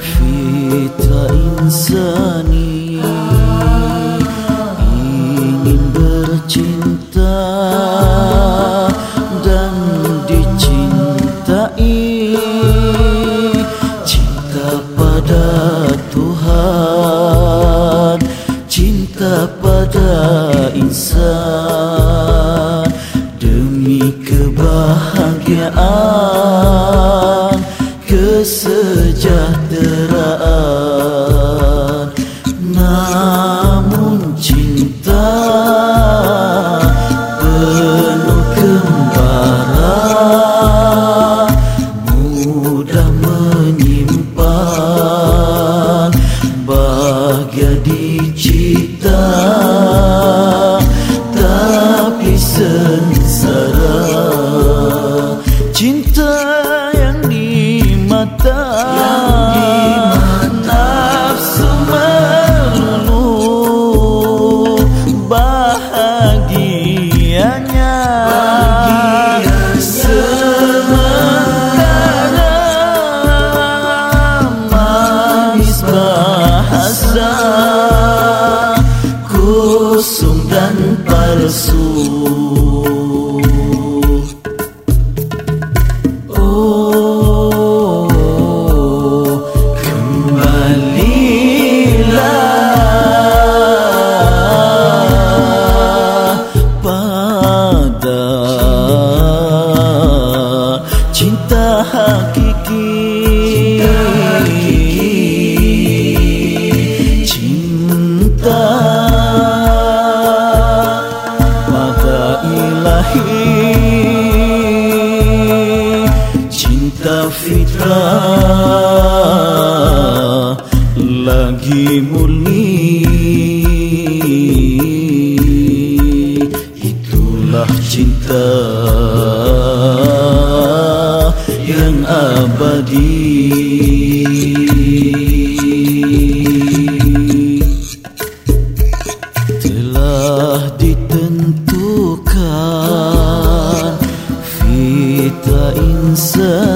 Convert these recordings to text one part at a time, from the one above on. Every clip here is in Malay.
Fita insani Ingin bercinta Dan dicintai. Cinta pada Tuhan Cinta pada insan. Demi kebahagiaan kesejahteraan. Namun cinta kosong dan palsu Oh, hakiki. Cinta pada fitrah lagi murni. Itulah cinta yang abadi. Telah ditentukan fita insani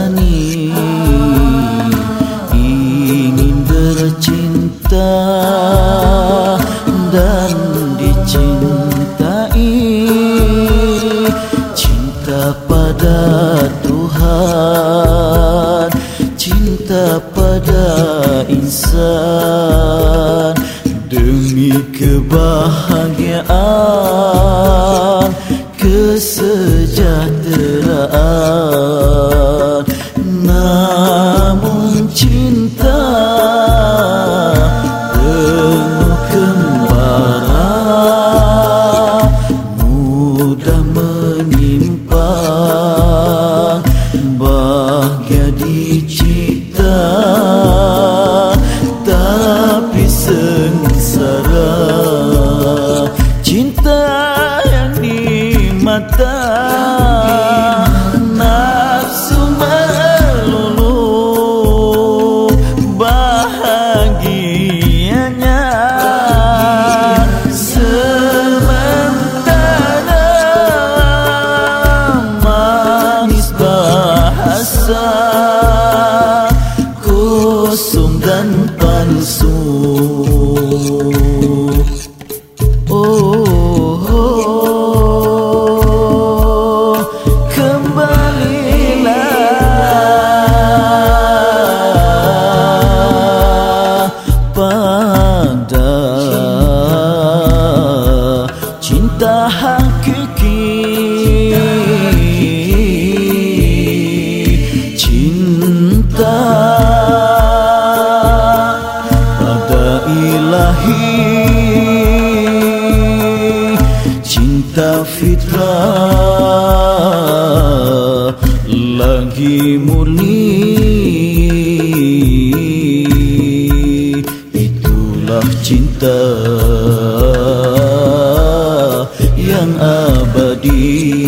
insan demi kebahagiaan kesejahteraan mata nafsu melulu bahagianya sementara manis bahasa fitrah lagi murni itulah cinta yang abadi. Yang abadi.